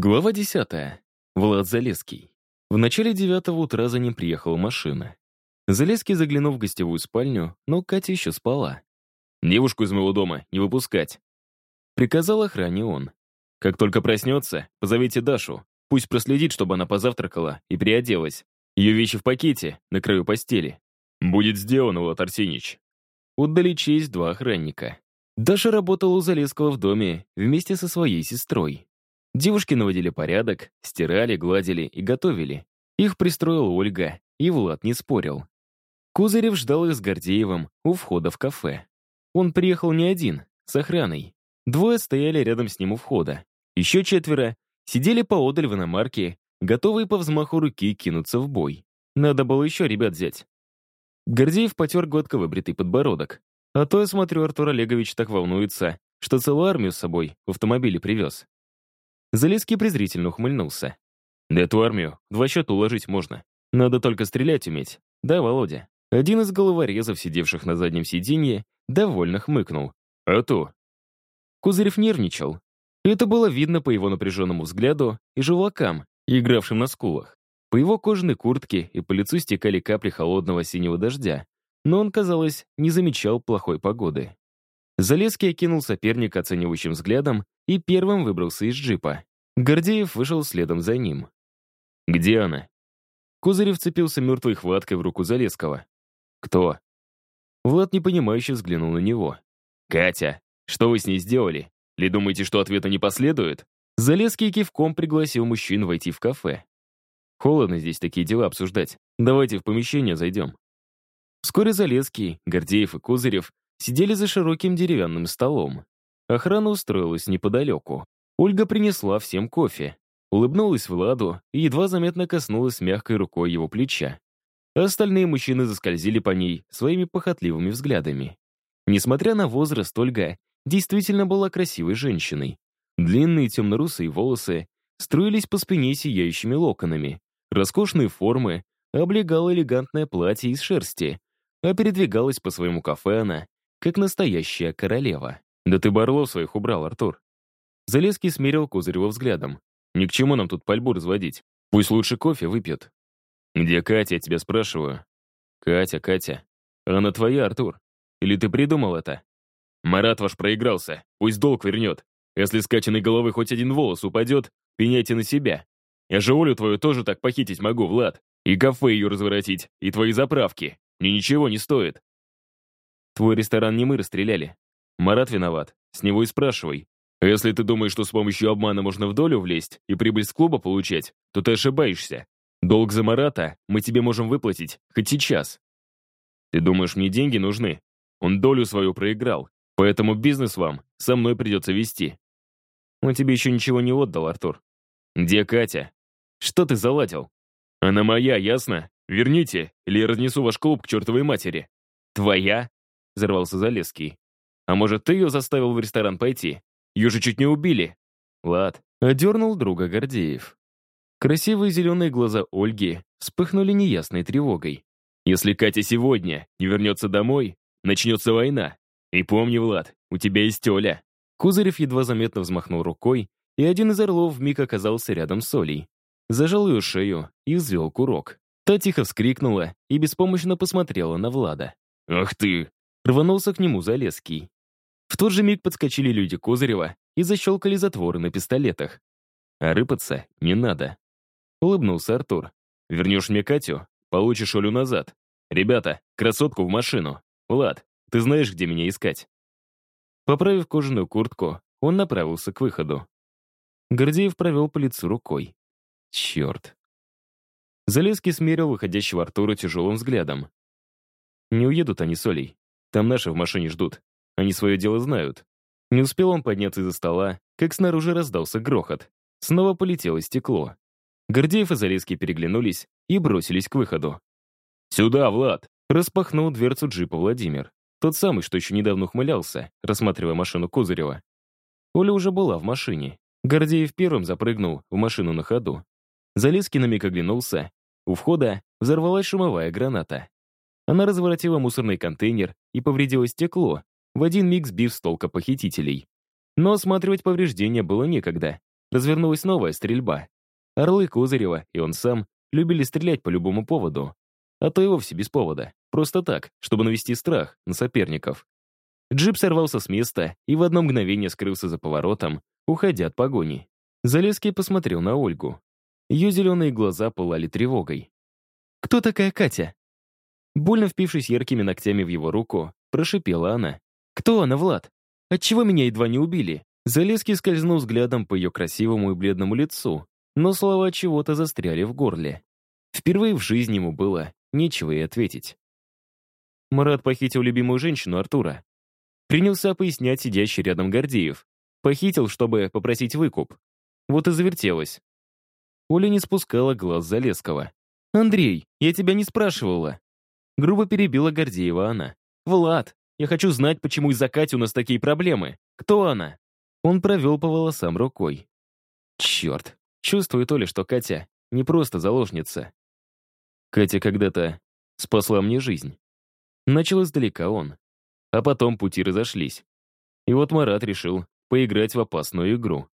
Глава десятая. Влад Залеский. В начале девятого утра за ним приехала машина. Залеский заглянул в гостевую спальню, но Катя еще спала. «Девушку из моего дома не выпускать», — приказал охране он. «Как только проснется, позовите Дашу. Пусть проследит, чтобы она позавтракала и приоделась. Ее вещи в пакете, на краю постели. Будет сделано, Влад Арсеньевич». Отдали честь два охранника. Даша работала у Залеского в доме вместе со своей сестрой. Девушки наводили порядок, стирали, гладили и готовили. Их пристроила Ольга, и Влад не спорил. Кузырев ждал их с Гордеевым у входа в кафе. Он приехал не один, с охраной. Двое стояли рядом с ним у входа. Еще четверо сидели поодаль в иномарке, готовые по взмаху руки кинуться в бой. Надо было еще ребят взять. Гордеев потер гладко выбритый подбородок. А то, я смотрю, Артур Олегович так волнуется, что целую армию с собой в автомобиле привез. Залеский презрительно ухмыльнулся. «Да эту армию два счета уложить можно. Надо только стрелять уметь. Да, Володя?» Один из головорезов, сидевших на заднем сиденье, довольно хмыкнул. «А то». Кузырев нервничал. Это было видно по его напряженному взгляду и желвакам, игравшим на скулах. По его кожаной куртке и по лицу стекали капли холодного синего дождя, но он, казалось, не замечал плохой погоды. Залезский окинул соперника оценивающим взглядом и первым выбрался из джипа. Гордеев вышел следом за ним. «Где она?» Козырев цепился мертвой хваткой в руку Залесского. «Кто?» Влад непонимающе взглянул на него. «Катя, что вы с ней сделали? Ли думаете, что ответа не последует?» Залезский кивком пригласил мужчин войти в кафе. «Холодно здесь такие дела обсуждать. Давайте в помещение зайдем». Вскоре Залезский, Гордеев и Козырев сидели за широким деревянным столом. Охрана устроилась неподалеку. Ольга принесла всем кофе. Улыбнулась Владу и едва заметно коснулась мягкой рукой его плеча. Остальные мужчины заскользили по ней своими похотливыми взглядами. Несмотря на возраст, Ольга действительно была красивой женщиной. Длинные темно-русые волосы струились по спине сияющими локонами. Роскошные формы облегало элегантное платье из шерсти, а передвигалась по своему кафе она как настоящая королева. Да ты Барлов своих убрал, Артур. Залезский смерил Козырева взглядом. Ни к чему нам тут пальбу разводить. Пусть лучше кофе выпьет. Где Катя, я тебя спрашиваю? Катя, Катя. Она твоя, Артур. Или ты придумал это? Марат ваш проигрался. Пусть долг вернет. Если с Катиной головы хоть один волос упадет, пеняйте на себя. Я же Олю твою тоже так похитить могу, Влад. И кафе ее разворотить, и твои заправки. Мне ничего не стоит. Твой ресторан не мы расстреляли. Марат виноват. С него и спрашивай. Если ты думаешь, что с помощью обмана можно в долю влезть и прибыль с клуба получать, то ты ошибаешься. Долг за Марата мы тебе можем выплатить хоть сейчас. Ты думаешь, мне деньги нужны? Он долю свою проиграл, поэтому бизнес вам со мной придется вести. Он тебе еще ничего не отдал, Артур. Где Катя? Что ты заладил? Она моя, ясно? Верните, или я разнесу ваш клуб к чертовой матери. Твоя? Взорвался Залесский. «А может, ты ее заставил в ресторан пойти? Ее же чуть не убили!» Влад одернул друга Гордеев. Красивые зеленые глаза Ольги вспыхнули неясной тревогой. «Если Катя сегодня не вернется домой, начнется война. И помни, Влад, у тебя есть Оля». Кузырев едва заметно взмахнул рукой, и один из орлов вмиг оказался рядом с Олей. Зажал ее шею и взвел курок. Та тихо вскрикнула и беспомощно посмотрела на Влада. «Ах ты!» Рванулся к нему Залесский. В тот же миг подскочили люди Козырева и защелкали затворы на пистолетах. А рыпаться не надо. Улыбнулся Артур. «Вернешь мне Катю, получишь Олю назад. Ребята, красотку в машину. Влад, ты знаешь, где меня искать?» Поправив кожаную куртку, он направился к выходу. Гордеев провел по лицу рукой. Черт. Залезский смерил выходящего Артура тяжелым взглядом. Не уедут они с Олей. Там наши в машине ждут. Они свое дело знают. Не успел он подняться из-за стола, как снаружи раздался грохот. Снова полетело стекло. Гордеев и Залезский переглянулись и бросились к выходу. «Сюда, Влад!» Распахнул дверцу джипа Владимир. Тот самый, что еще недавно ухмылялся, рассматривая машину Козырева. Оля уже была в машине. Гордеев первым запрыгнул в машину на ходу. Залезский на миг оглянулся. У входа взорвалась шумовая граната. Она разворотила мусорный контейнер и повредила стекло, в один миг сбив с толка похитителей. Но осматривать повреждения было некогда. развернулась новая стрельба. Орлы Козырева и он сам любили стрелять по любому поводу, а то и вовсе без повода, просто так, чтобы навести страх на соперников. Джип сорвался с места и в одно мгновение скрылся за поворотом, уходя от погони. Залезский посмотрел на Ольгу. Ее зеленые глаза пылали тревогой. «Кто такая Катя?» Больно впившись яркими ногтями в его руку, прошипела она. «Кто она, Влад? Отчего меня едва не убили?» Залезский скользнул взглядом по ее красивому и бледному лицу, но слова чего-то застряли в горле. Впервые в жизни ему было нечего и ответить. Марат похитил любимую женщину Артура. Принялся пояснять сидящий рядом Гордеев. Похитил, чтобы попросить выкуп. Вот и завертелось. Оля не спускала глаз Залеского. «Андрей, я тебя не спрашивала». Грубо перебила Гордеева она. «Влад, я хочу знать, почему из-за Кати у нас такие проблемы. Кто она?» Он провел по волосам рукой. «Черт, чувствую то ли, что Катя не просто заложница. Катя когда-то спасла мне жизнь. Начал издалека он. А потом пути разошлись. И вот Марат решил поиграть в опасную игру.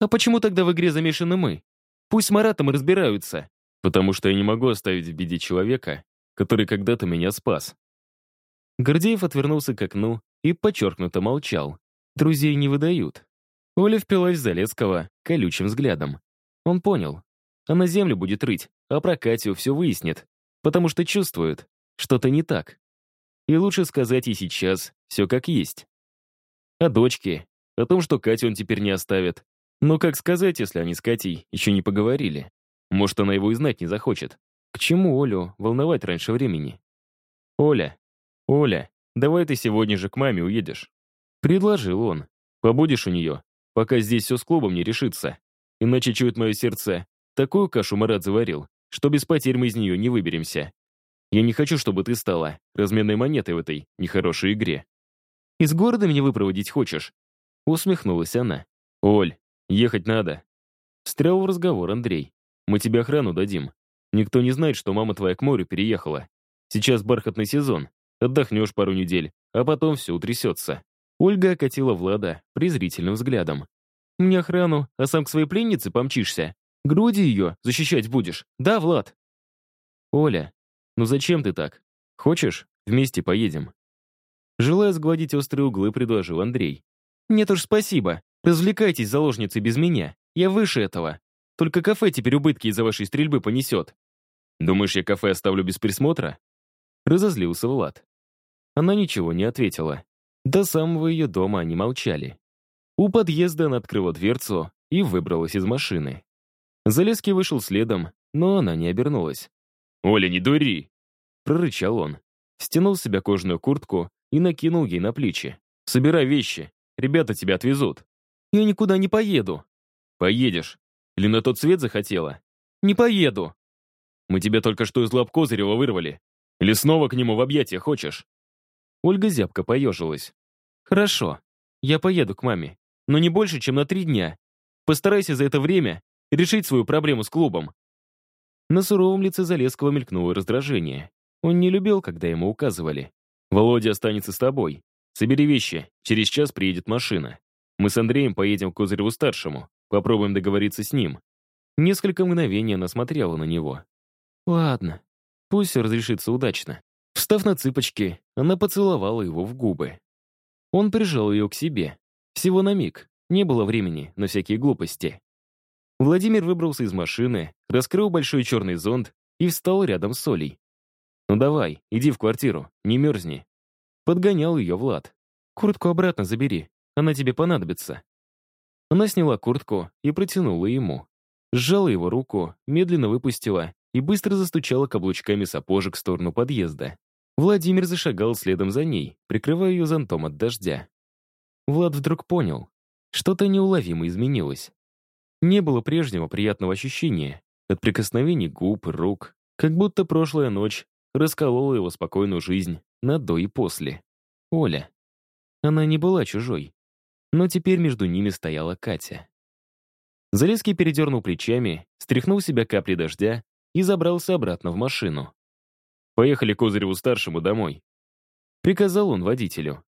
«А почему тогда в игре замешаны мы? Пусть с Маратом разбираются». «Потому что я не могу оставить в беде человека, который когда-то меня спас». Гордеев отвернулся к окну и подчеркнуто молчал. Друзей не выдают. Оля впилась в Залесского колючим взглядом. Он понял. Она землю будет рыть, а про Катю все выяснит, потому что чувствует, что-то не так. И лучше сказать ей сейчас все как есть. О дочке, о том, что Катю он теперь не оставит. Но как сказать, если они с Катей еще не поговорили? Может, она его и знать не захочет. К чему Олю волновать раньше времени? «Оля, Оля, давай ты сегодня же к маме уедешь». Предложил он. Побудешь у нее, пока здесь все с клубом не решится. Иначе чует мое сердце. Такую кашу Марат заварил, что без потерь мы из нее не выберемся. Я не хочу, чтобы ты стала разменной монетой в этой нехорошей игре. Из города меня выпроводить хочешь?» Усмехнулась она. «Оль, ехать надо». Встрял в разговор Андрей. «Мы тебе охрану дадим. Никто не знает, что мама твоя к морю переехала. Сейчас бархатный сезон. Отдохнешь пару недель, а потом все утрясется». Ольга окатила Влада презрительным взглядом. «Мне охрану, а сам к своей пленнице помчишься? Груди ее защищать будешь, да, Влад?» «Оля, ну зачем ты так? Хочешь, вместе поедем?» Желая сгладить острые углы, предложил Андрей. «Нет уж, спасибо. Развлекайтесь, заложницы, без меня. Я выше этого. Только кафе теперь убытки из-за вашей стрельбы понесет». «Думаешь, я кафе оставлю без присмотра?» Разозлился Влад. Она ничего не ответила. До самого ее дома они молчали. У подъезда она открыла дверцу и выбралась из машины. Залезский вышел следом, но она не обернулась. «Оля, не дури!» Прорычал он. Стянул с себя кожаную куртку и накинул ей на плечи. «Собирай вещи. Ребята тебя отвезут». «Я никуда не поеду». «Поедешь. Или на тот свет захотела?» «Не поеду». «Мы тебя только что из лап Козырева вырвали. Или снова к нему в объятия хочешь?» Ольга зябко поежилась. «Хорошо. Я поеду к маме. Но не больше, чем на три дня. Постарайся за это время решить свою проблему с клубом. На суровом лице Залесского мелькнуло раздражение. Он не любил, когда ему указывали. «Володя останется с тобой. Собери вещи, через час приедет машина. Мы с Андреем поедем к Козыреву-старшему, попробуем договориться с ним». Несколько мгновений она смотрела на него. «Ладно, пусть все разрешится удачно». Встав на цыпочки, она поцеловала его в губы. Он прижал ее к себе. Всего на миг. Не было времени на всякие глупости. Владимир выбрался из машины, раскрыл большой черный зонт и встал рядом с Олей. «Ну давай, иди в квартиру, не мерзни». Подгонял ее Влад. «Куртку обратно забери, она тебе понадобится». Она сняла куртку и протянула ему. Сжала его руку, медленно выпустила и быстро застучала каблучками сапожек в сторону подъезда. Владимир зашагал следом за ней, прикрывая ее зонтом от дождя. Влад вдруг понял, что-то неуловимо изменилось. Не было прежнего приятного ощущения от прикосновений губ, рук, как будто прошлая ночь расколола его спокойную жизнь на до и после. Оля. Она не была чужой, но теперь между ними стояла Катя. Залезский передернул плечами, стряхнул себя капли дождя и забрался обратно в машину. «Поехали Козыреву-старшему домой», — приказал он водителю.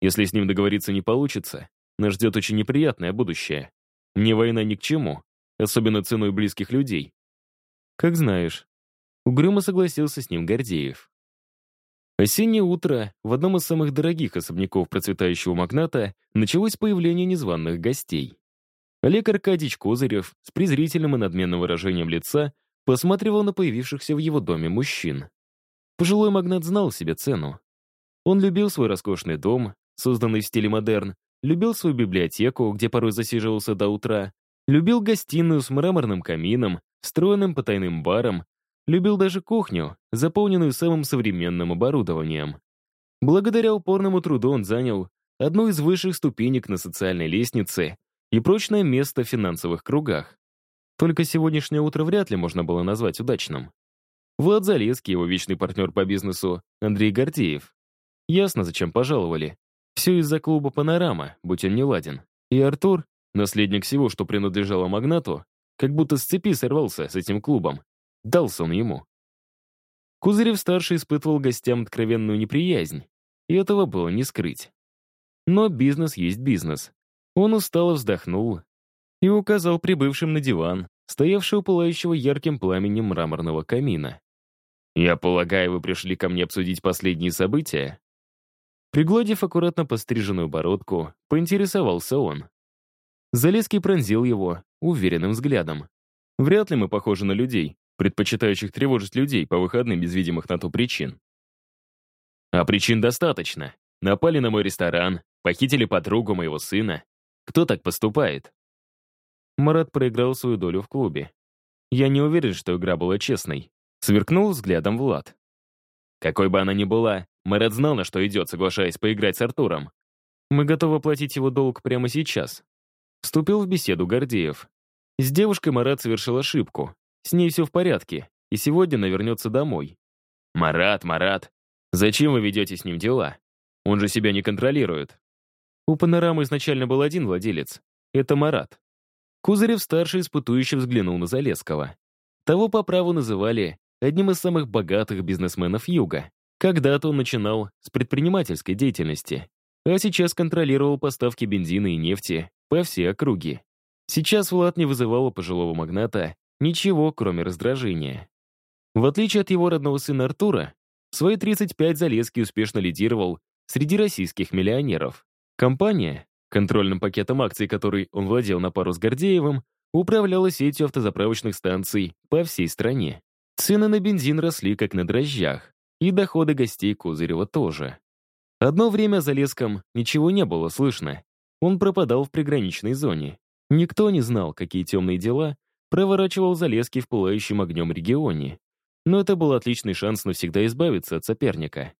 «Если с ним договориться не получится, нас ждет очень неприятное будущее. Мне война ни к чему, особенно ценой близких людей. Как знаешь. Угрюмо согласился с ним Гордеев. Осеннее утро в одном из самых дорогих особняков процветающего магната началось появление незваных гостей. Олег Аркадьевич Козырев с презрительным и надменным выражением лица посматривал на появившихся в его доме мужчин. Пожилой магнат знал себе цену. Он любил свой роскошный дом, созданный в стиле модерн, любил свою библиотеку, где порой засиживался до утра, любил гостиную с мраморным камином, встроенным потайным баром, любил даже кухню, заполненную самым современным оборудованием. Благодаря упорному труду он занял одну из высших ступенек на социальной лестнице и прочное место в финансовых кругах. Только сегодняшнее утро вряд ли можно было назвать удачным. Влад Залеский, его вечный партнер по бизнесу, Андрей Гордеев. Ясно, зачем пожаловали. Все из-за клуба «Панорама», будь он не ладен. И Артур, наследник всего, что принадлежало магнату, как будто с цепи сорвался с этим клубом. Дался он ему. Кузырев-старший испытывал гостям откровенную неприязнь, и этого было не скрыть. Но бизнес есть бизнес. Он устало вздохнул и указал прибывшим на диван, стоявший у пылающего ярким пламенем мраморного камина. «Я полагаю, вы пришли ко мне обсудить последние события?» Пригладив аккуратно постриженную бородку, поинтересовался он. Залеский пронзил его уверенным взглядом. «Вряд ли мы похожи на людей, предпочитающих тревожить людей по выходным без видимых на то причин». «А причин достаточно. Напали на мой ресторан, похитили подругу моего сына. Кто так поступает?» Марат проиграл свою долю в клубе. Я не уверен, что игра была честной. Сверкнул взглядом Влад. Какой бы она ни была, Мэрот знал, на что идет, соглашаясь поиграть с Артуром. Мы готовы платить его долг прямо сейчас. Вступил в беседу Гордеев. С девушкой Марат совершил ошибку. С ней все в порядке, и сегодня она вернется домой. «Марат, Марат, зачем вы ведете с ним дела? Он же себя не контролирует». У панорамы изначально был один владелец. Это Марат. Кузырев-старший испытующе взглянул на Залесского. Того по праву называли одним из самых богатых бизнесменов Юга. Когда-то он начинал с предпринимательской деятельности, а сейчас контролировал поставки бензина и нефти по всей округе. Сейчас Влад не вызывал у пожилого магната ничего, кроме раздражения. В отличие от его родного сына Артура, в свои 35 Залеский успешно лидировал среди российских миллионеров. Компания, контрольным пакетом акций, который он владел на пару с Гордеевым, управляла сетью автозаправочных станций по всей стране. Цены на бензин росли как на дрожжах, и доходы гостей Козырева тоже. Одно время за леском ничего не было слышно. Он пропадал в приграничной зоне. Никто не знал, какие темные дела проворачивал Залеский в пылающем огнем регионе. Но это был отличный шанс навсегда избавиться от соперника.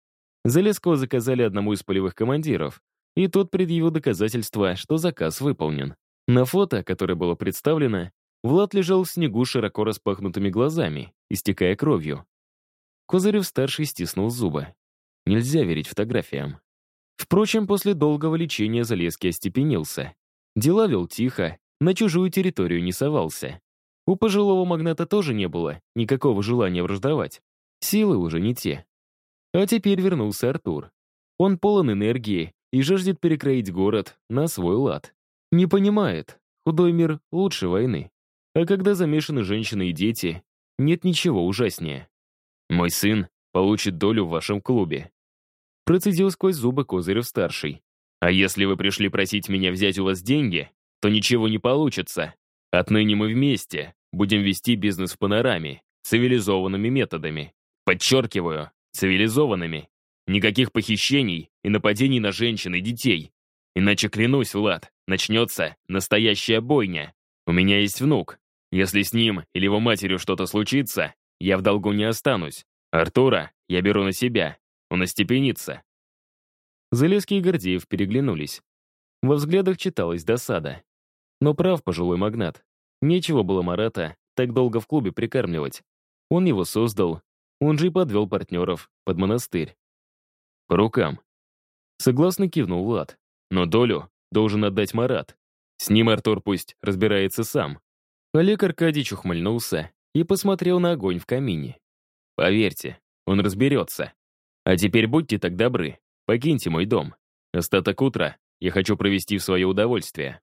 Залеского заказали одному из полевых командиров, и тот предъявил доказательства, что заказ выполнен. На фото, которое было представлено, Влад лежал в снегу широко распахнутыми глазами, истекая кровью. Козырев-старший стиснул зубы. Нельзя верить фотографиям. Впрочем, после долгого лечения Залеский остепенился. Дела вел тихо, на чужую территорию не совался. У пожилого магната тоже не было никакого желания враждовать. Силы уже не те. А теперь вернулся Артур. Он полон энергии и жаждет перекроить город на свой лад. Не понимает, худой мир лучше войны. А когда замешаны женщины и дети, нет ничего ужаснее. Мой сын получит долю в вашем клубе. Процедил сквозь зубы Козырев-старший. А если вы пришли просить меня взять у вас деньги, то ничего не получится. Отныне мы вместе будем вести бизнес в панораме, цивилизованными методами. Подчеркиваю, цивилизованными. Никаких похищений и нападений на женщин и детей. Иначе, клянусь, Влад, начнется настоящая бойня. У меня есть внук. Если с ним или его матерью что-то случится, я в долгу не останусь. Артура я беру на себя. Он остепенится». Залезский и Гордеев переглянулись. Во взглядах читалась досада. Но прав пожилой магнат. Нечего было Марата так долго в клубе прикармливать. Он его создал, он же и подвел партнеров под монастырь. По рукам. Согласно кивнул Влад. Но долю должен отдать Марат. С ним Артур пусть разбирается сам. Олег Аркадьевич ухмыльнулся и посмотрел на огонь в камине. «Поверьте, он разберется. А теперь будьте так добры, покиньте мой дом. Остаток утра я хочу провести в свое удовольствие».